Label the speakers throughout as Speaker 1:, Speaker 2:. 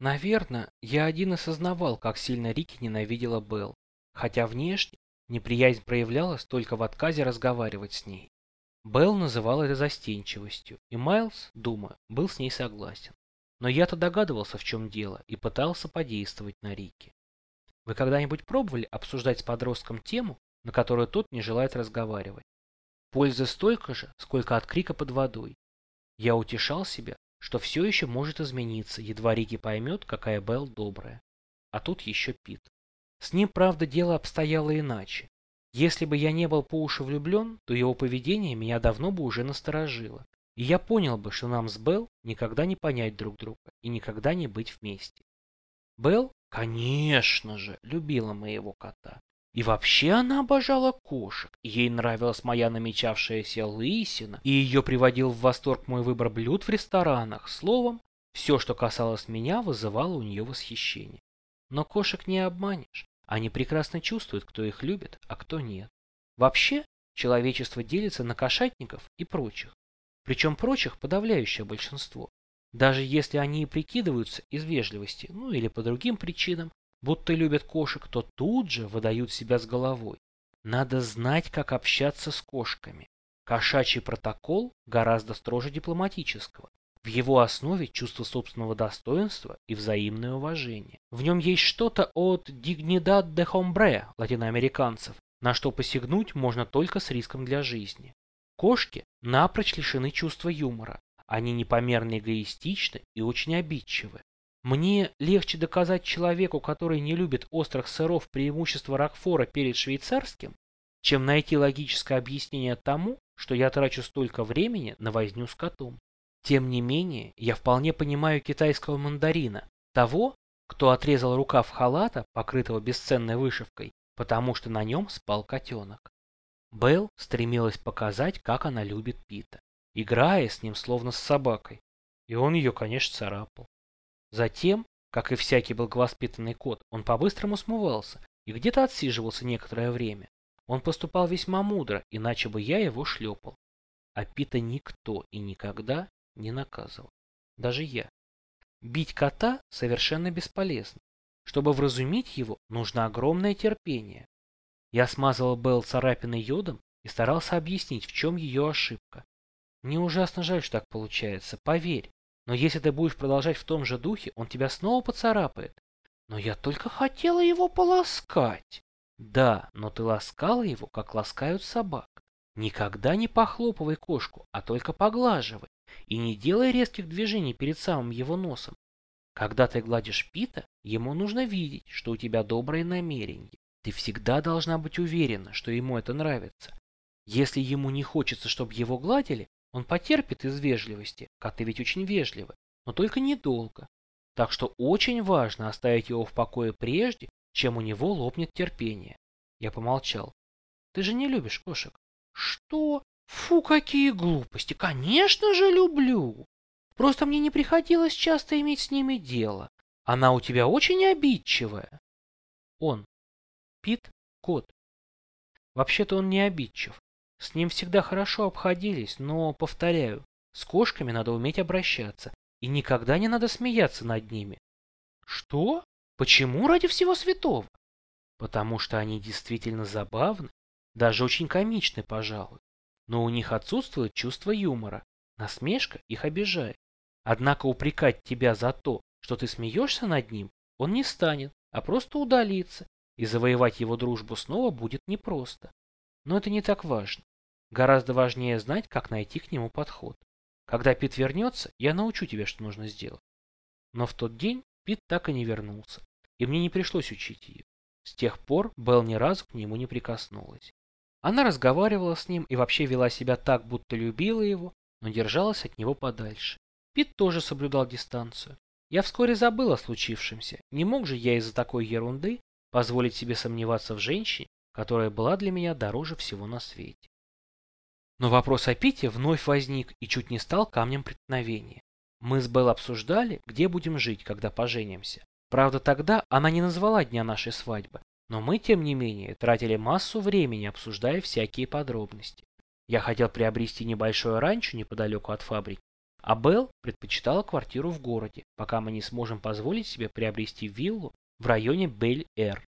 Speaker 1: Наверное, я один и сознавал, как сильно Рики ненавидела Белл, хотя внешне неприязнь проявлялась только в отказе разговаривать с ней. Белл называл это застенчивостью, и Майлз, думаю, был с ней согласен. Но я-то догадывался, в чем дело, и пытался подействовать на Рики. Вы когда-нибудь пробовали обсуждать с подростком тему, на которую тот не желает разговаривать? Пользы столько же, сколько от крика под водой. Я утешал себя, что все еще может измениться, едва Рики поймет, какая Белл добрая. А тут еще Пит. С ним, правда, дело обстояло иначе. Если бы я не был по уши влюблен, то его поведение меня давно бы уже насторожило. И я понял бы, что нам с Белл никогда не понять друг друга и никогда не быть вместе. Белл, конечно же, любила моего кота. И вообще она обожала кошек. Ей нравилась моя намечавшаяся лысина, и ее приводил в восторг мой выбор блюд в ресторанах. Словом, все, что касалось меня, вызывало у нее восхищение. Но кошек не обманешь. Они прекрасно чувствуют, кто их любит, а кто нет. Вообще, человечество делится на кошатников и прочих. Причем прочих подавляющее большинство. Даже если они и прикидываются из вежливости, ну или по другим причинам, будто любят кошек, то тут же выдают себя с головой. Надо знать, как общаться с кошками. Кошачий протокол гораздо строже дипломатического. В его основе чувство собственного достоинства и взаимное уважение. В нем есть что-то от dignidad de hombre латиноамериканцев, на что посягнуть можно только с риском для жизни. Кошки напрочь лишены чувства юмора. Они непомерно эгоистичны и очень обидчивы. Мне легче доказать человеку, который не любит острых сыров преимущество Рокфора перед швейцарским, чем найти логическое объяснение тому, что я трачу столько времени на возню с котом. Тем не менее, я вполне понимаю китайского мандарина, того, кто отрезал рукав халата, покрытого бесценной вышивкой, потому что на нем спал котенок. Белл стремилась показать, как она любит Пита, играя с ним словно с собакой, и он ее, конечно, царапал. Затем, как и всякий благовоспитанный кот, он по-быстрому смывался и где-то отсиживался некоторое время. Он поступал весьма мудро, иначе бы я его шлепал. А Пита никто и никогда не наказывал. Даже я. Бить кота совершенно бесполезно. Чтобы вразумить его, нужно огромное терпение. Я смазывал Белл царапиной йодом и старался объяснить, в чем ее ошибка. Мне ужасно жаль, что так получается, поверь. Но если ты будешь продолжать в том же духе, он тебя снова поцарапает. Но я только хотела его поласкать. Да, но ты ласкала его, как ласкают собак. Никогда не похлопывай кошку, а только поглаживай. И не делай резких движений перед самым его носом. Когда ты гладишь Пита, ему нужно видеть, что у тебя добрые намерения. Ты всегда должна быть уверена, что ему это нравится. Если ему не хочется, чтобы его гладили, он потерпит из вежливости, коты ведь очень вежливы, но только недолго. Так что очень важно оставить его в покое прежде, чем у него лопнет терпение. Я помолчал. Ты же не любишь кошек? Что? Фу, какие глупости! Конечно же люблю! Просто мне не приходилось часто иметь с ними дело. Она у тебя очень обидчивая. Он. Пит – кот. Вообще-то он не обидчив. С ним всегда хорошо обходились, но, повторяю, с кошками надо уметь обращаться, и никогда не надо смеяться над ними. Что? Почему ради всего святого? Потому что они действительно забавны, даже очень комичны, пожалуй но у них отсутствует чувство юмора. Насмешка их обижает. Однако упрекать тебя за то, что ты смеешься над ним, он не станет, а просто удалится, и завоевать его дружбу снова будет непросто. Но это не так важно. Гораздо важнее знать, как найти к нему подход. Когда Пит вернется, я научу тебя, что нужно сделать. Но в тот день Пит так и не вернулся, и мне не пришлось учить ее. С тех пор Белл ни разу к нему не прикоснулась. Она разговаривала с ним и вообще вела себя так, будто любила его, но держалась от него подальше. Пит тоже соблюдал дистанцию. Я вскоре забыл о случившемся. Не мог же я из-за такой ерунды позволить себе сомневаться в женщине, которая была для меня дороже всего на свете. Но вопрос о Пите вновь возник и чуть не стал камнем преткновения. Мы с Белл обсуждали, где будем жить, когда поженимся. Правда, тогда она не назвала дня нашей свадьбы, но мы, тем не менее, тратили массу времени, обсуждая всякие подробности. Я хотел приобрести небольшое ранчо неподалеку от фабрики, А Белл предпочитала квартиру в городе, пока мы не сможем позволить себе приобрести виллу в районе Бель-Эр.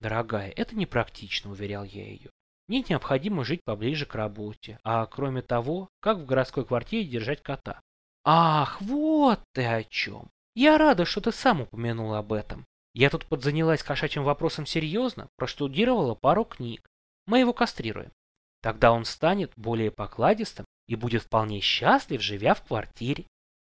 Speaker 1: «Дорогая, это непрактично», — уверял я ее. «Мне необходимо жить поближе к работе, а кроме того, как в городской квартире держать кота?» «Ах, вот ты о чем! Я рада, что ты сам упомянул об этом. Я тут подзанялась кошачьим вопросом серьезно, проштудировала пару книг. Мы его кастрируем. Тогда он станет более покладистым и будет вполне счастлив, живя в квартире.